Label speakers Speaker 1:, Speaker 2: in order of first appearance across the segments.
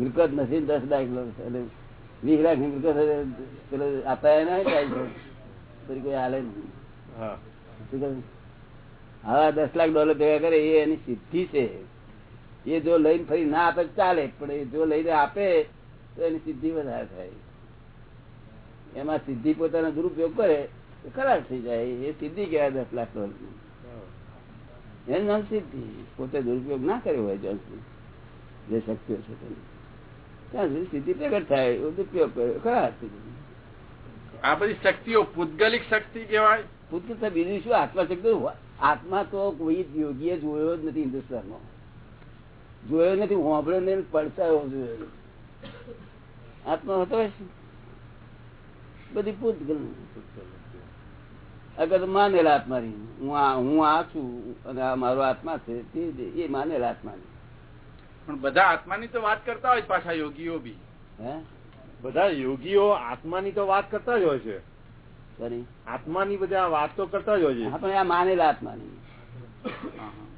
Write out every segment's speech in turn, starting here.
Speaker 1: મિલકત નથી દસ લાખ એટલે વીસ લાખની મિલકત પેલો આપાય ના પછી કોઈ હાલે
Speaker 2: હા.
Speaker 1: દસ લાખ ડોલર ભેગા કરે એ એની સિદ્ધિ છે. એ જો લઈને ફરી ના આપે ચાલે પણ એ જો લઈને આપે તો એની સિદ્ધિ વધારે થાય. એમાં સિદ્ધિ પોતાનો દુરુપયોગ કરે તો ખરાબ થઈ જાય. એ સિદ્ધિ કહેવાય દસ લાખ ડોલર એનું નામ સિદ્ધિ પોતે દુરુપયોગ ના કર્યો હોય જ્યાં જે શક્ય છે તેની. ત્યાં સુધી સ્થિતિ પ્રગટ થાય કર્યો.
Speaker 3: આ બધી શક્તિઓ પૂતગલિક શક્તિ કહેવાય.
Speaker 1: પુત્ર તો બીજું શું? આત્મા શક્તિ આત્મા તો કોઈ યોગીએ જોયો જ નથી હિન્દુસ્તાનમાં. જોયો નથી હોંભળ્યો નહીં પડસાયો જોયો આત્મા હતો. બધી પૂતગલ. અગર માનેલા આત્માની. હું આ હું આ છું અને આ મારો આત્મા છે તે એ માનેલા આત્માની.
Speaker 3: પણ બધા આત્માની તો વાત કરતા હોય પાછા યોગીઓ બી.
Speaker 2: બધા યોગીઓ આત્માની તો વાત કરતા જ હોય છે. આત્માની બધા વાત તો કરતા જ હોય છે.
Speaker 1: પણ આ માનેલા આત્માની.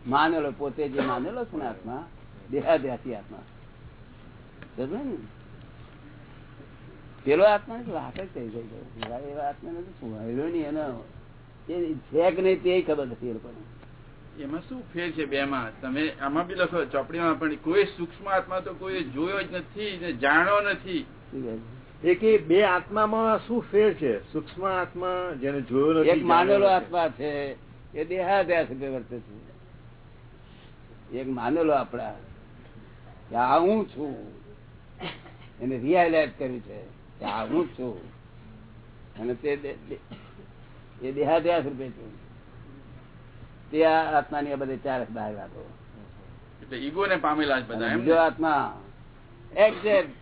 Speaker 1: માનેલો પોતે જે માનેલો છે ને આત્મા દેહાદ્યાસી આત્મા. ને? પેલો આત્મા ની વાત જ થઈ જાય. એવા આત્મા નથી સુવાયેલો નહીં એનો એ છે કે નહીં તે ખબર નથી એ લોકોને.
Speaker 3: એમાં શું ફેર છે બે માં તમે આમાં બી લખો ચોપડીમાં પણ કોઈ સૂક્ષ્મ આત્મા તો કોઈ જોયો જ નથી ને જાણ્યો નથી.
Speaker 2: એ બે આત્મામાં શું ફેર છે? સૂક્ષ્મ આત્મા જેને જોયો નથી
Speaker 1: એક માનેલો આત્મા છે એ દેહાદ્યાસ રૂપે વર્તે છે. એક માનેલો આપડા કે આ હું છું. એને રિયાલાઇઝ કર્યું છે કે આ હું છું. અને તે એ દેહાદ્યાસ રૂપે છું. તે આ આત્માની આ બધી ચાર બહાર વાતો.
Speaker 3: એટલે ઈગો ને પામેલા જ બધા
Speaker 1: બીજો આત્મા. એક્ઝેક્ટ